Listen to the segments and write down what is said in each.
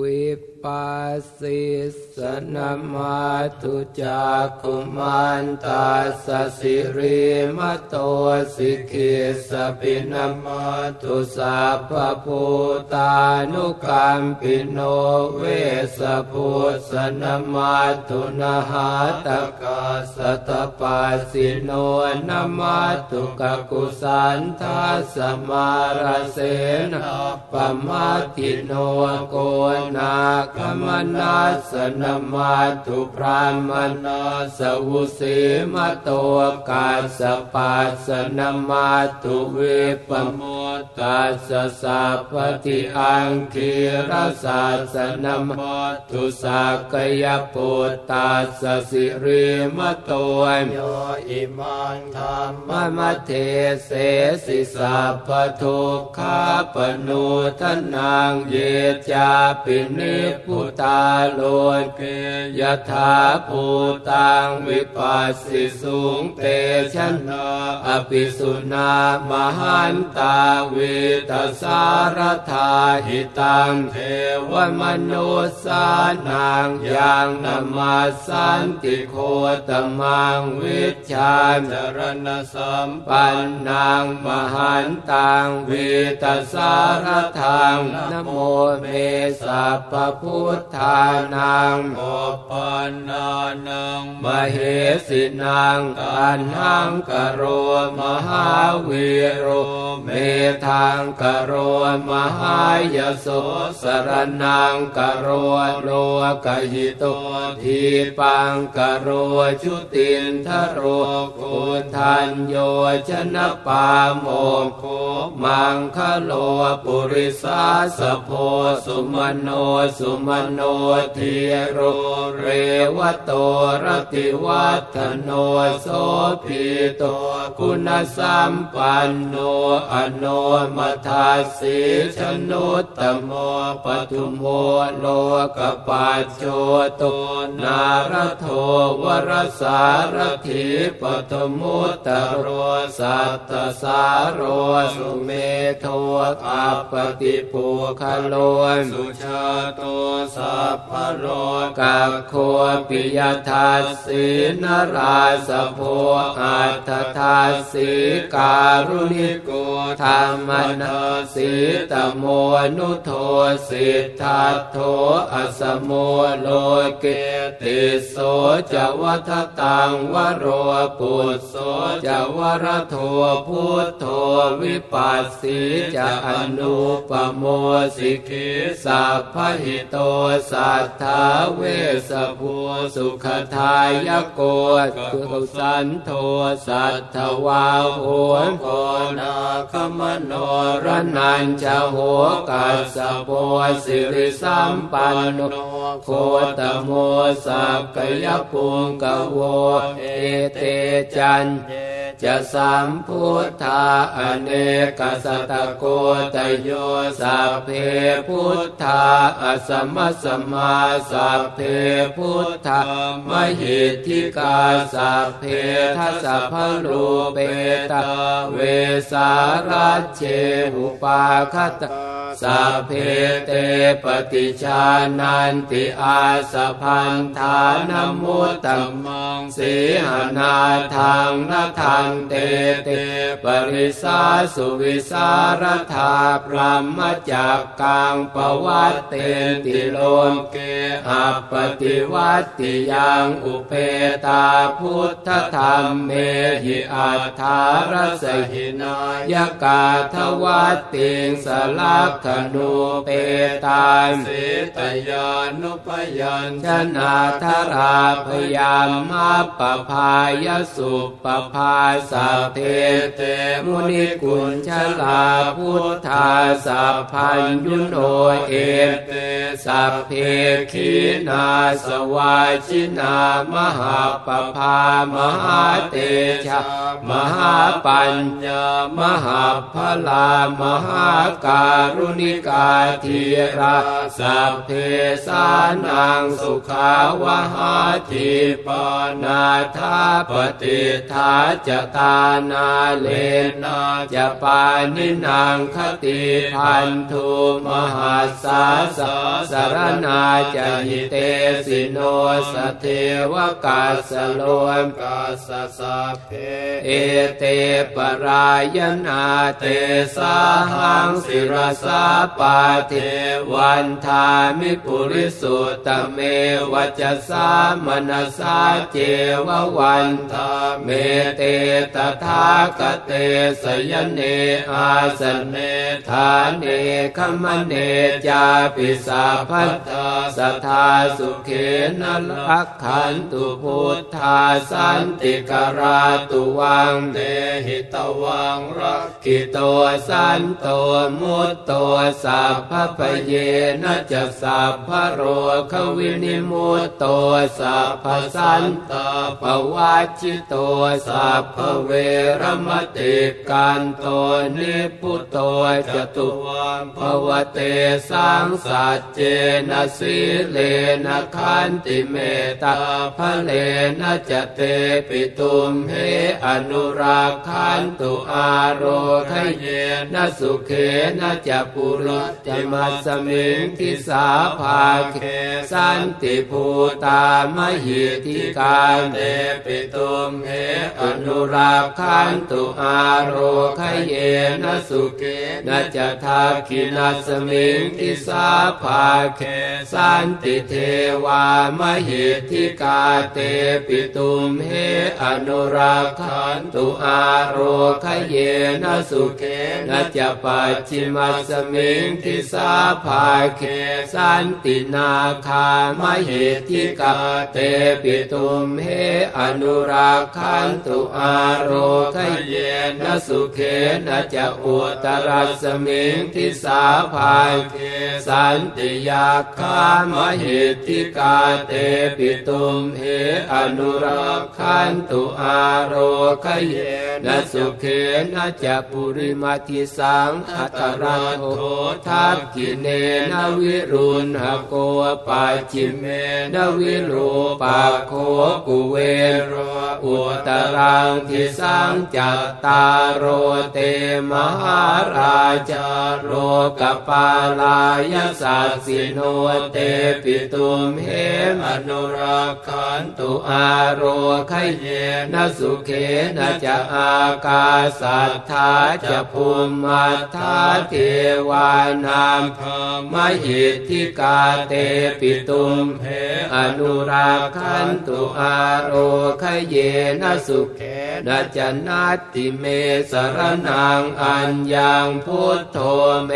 วิปัสสิสนมาตุจากขุมันตาสสิริมโตสิกิสปินมาตุสัพพภูตานุกัมปิโนเวสพุสนมาตุนหาตกาสตปัสสิโนนมาตุกกุสันทาสมารเสนปมาติโนโกนาคมนาสนมาตุพรามนาสวุสีมโตกาสปัสนมาตุเวปโมตัสสะปฏิอังคีรสาสนมาตุสักยปุตตัสสิริมโตโยอิมังธรรมมเทเสสิสัพพทุกขาปนุทนังเยจาปนิพุตาโลเกยถาภูตังวิปัสสิสุงเตชนะอภิสุนามหันตาวิตสารธาหิตังเทวมนุสานังยังนมาสันติโคตมังวิชชาจรณสัมปันนังมหันตังวีตสารทังนโมเมสัพพพุทธานังอุปปันนานังมเหสินังตัณหังกโรมหาวีโรเมธังกโรมหายโสสรนังกโรโลกหิโตทีปังกโรชุตินทโรกุทันโยชนะปาโมโคมังคะโลปุริสาสโพสุมโนสุมโนทีโรเรวโตรติวัฒโนโสภิโตคุณสัมปันโนอโนมทัสสีชนุตตโมปทุโมโลกปัชโชโตนารโทวรสารถีปทุมุตตโรสัตตสาโรสุเมโธอัปปฏิปุคคโลสุชาตสัพพโลกัคโคปิยทัสสีนราสโภอัตถทัสสีการุณิโกธัมมทัสสีตโมนุโทสิทธัตโถอสโมโลเกติสโสจวทตังวโรปุสโสจวรโทพุทโธวิปัสสีจอนูปโมสิขีสัพพหิโตสัตถาเวสสภูสุขทายโกกกุสันโธสัตถวาโหโกนาคมโนรณัญชโหกัสสโปสิริสัมปันโนโคตโมสักยปุงคโวเอเตจัญเญ จสัมพุทธาอเนกสัตโกตโยสัพเพพุทธาอสมัสมาสัพเพพุทธามหิทธิกาสัพเพทัสสะพรูเปตเวสารัจเชหุปาคต สัพเพเตปฏิชานันติอาสพันธานมุตตมังสีหนาทางนาทางเตเตปริสาสุวิสารธาพรหมจักกังปวัตเตติโลมเกอัปปฏิวัติยังอุเปตาพุทธธรรมเมหิอัฏฐารสหินายกาทวัตติงสลักขณูเปตานสิตยานุปยัญชนะทราพยามมาปภายสุปภาสัพเพเตมุนิกุลชลาพุทธาสัพพัญยุโนเอเตสัพเพขีนาสวาชินามหาปภามหาเตชะมหาปัญญามหาพลามหาการุนิกาทีราสัพเพสานังสุขาวหาทิปนาทาปฏิทาจะตานาเลนาจะปานินางคติพันธุมหาสาสสารนาจะหิเตสิโนสเทวกาสโลมกาสสะเพเอเตปรายนาเตสาหังสิรสาปาเทวันทามิปุริสุตเมวัจสามนสาเจววันทาเมเตตถาคเตสยเนอาสเนธาเนคมเนจาปิสาพัทธาสทาสุเขนลักขันตุพุทธาสันติกราตุวังเตหิตวังรักขิโตสันโตมุตโตสัพพปเยนะจะสัพพโรควินิมุตโตสัพพสันตาปวัชิโตสัพพเวรมติกันโตนิพุตโตจตุวันภวเตสังสัจเจนะสิเลนะขันติเมตาภเลนะจะเตปิตุมเหอนุราคันตุอาโรคเยนะสุเขนะจะปุริจะมัสมิงทิสาภาเคสันติภูตามหิทิกาเตปิตุมเหอนุราคันตุอาโรคเยนะสุเขนะจะทักขินัสมิงทิสาภาเคสันติเทวามหิทิกาเตปิตุมเหอนุราคันตุอาโรคเยนะสุเขนะจะปัจฉิมัสมิงทิสาภาเคสันตินาคามหิทิกาเตปิตุมเหอนุราคันตุอาโรคเยนสุเขนะจะอุตรัสมิงทิสาภาเคสันติยาคามหิทิกาเตปิตุมเหอนุราคันตุอาโรคเยนสุเขนะจะปุริมาทิสังอัตระโททักกิเนนวิรุณหโกปัจจิเมนวิรูปโคกุเวโรอุตรังทิสังจัตตาโรเตมหาราชาโรกปาลายสัสสิโนเตปิตุมเหมอนุราคันตุอาโรคเยนะสุเขนะจะอากาสัทธาจะภูมิมัทธาเทววานามมหิทธิกาเตปิตุมเหอนุราคันตุอาโรคเยนะสุเขนะจนาติเมสรนังอัญญังพุทโธเม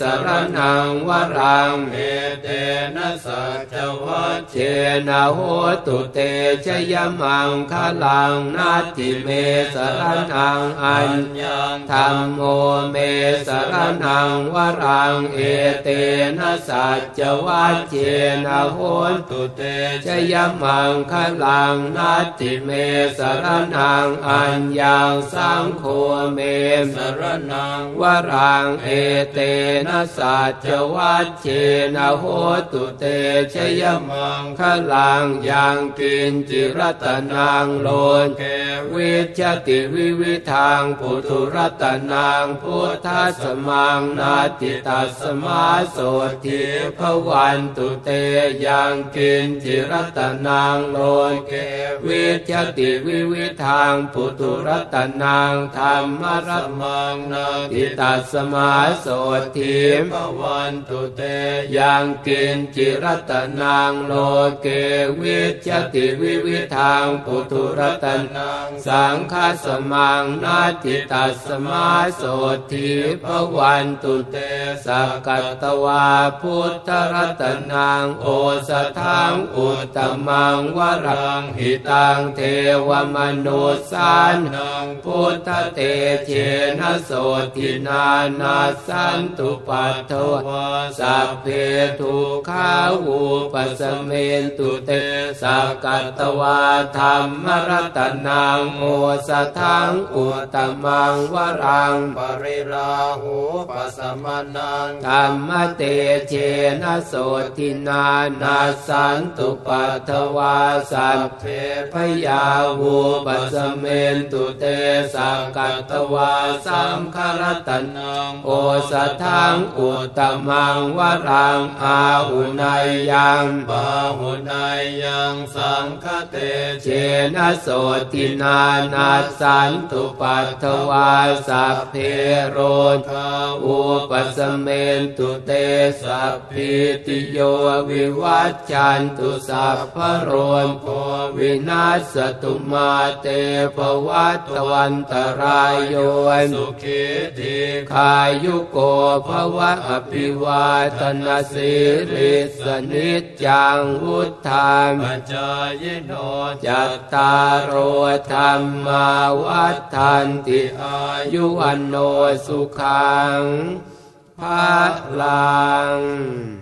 สรนังวรังเมเตนะสัจวัชเชนะโหตุเตชยมังคลังนาติเมสรนังอัญญังธรรมโมเมสรนังววรังเอเตนะสัจวัชเชนะโหตุเตชยมังคลังนาติเมสรนังอัญญังสังโฆเมสรนังวรังเอเตนะสัจวัชเชนะโหตุเตชยมังคลังยังกินจิรัตนังโลนเกวิชติวิวิทางปุถุรัตนังพุทธสมังนาติตัสมาโสทิภวันตุเตยังกินจิรัตนังโลเกวิชติวิวิทางปุถุรัตนังธรรมรัมังนาติตัสมาโสทิภวันตุเตยังกินจิรัตนังโลเกวิชติวิวิทางปุถุรัตนังสังฆสมังนาติตัสมาโสทิภวันตุเตตสักัตวาพุทธรัตนังโอสทังอุตมังวรังหิตังเทวมนุสานังพุทธเตเชนะโสทินานาสันตุปัตถวาสัพเพทุขาวูปสเมนตุเตสักัตวาธรรมรัตนังโอสทังอุตมังวรังปริราหูปสเมมนังธรรมเตเชนะโสทินานาสันตุปัทวาสัพเพพยาวูปัสเมนตุเตสังกัตวาสังคารตันังโอสทังอุตตมังวรังอาหุนายยังบาหุนายยังสังคเตเชนะโสทินานาสันตุปัทวาสัพเพโรธาอุปปสเมนตุเตสัพพิติโยวิวัชจันตุสัพพโรมโควินาสตุมาเตภวัตวันตรายโยสุขิติขายุโกภวะอภิวาตนาสิริสนิจจังวุธามัจายโนจัตตารโอธรรมาวัฏันติอายุวันโนสุขัง พระลัง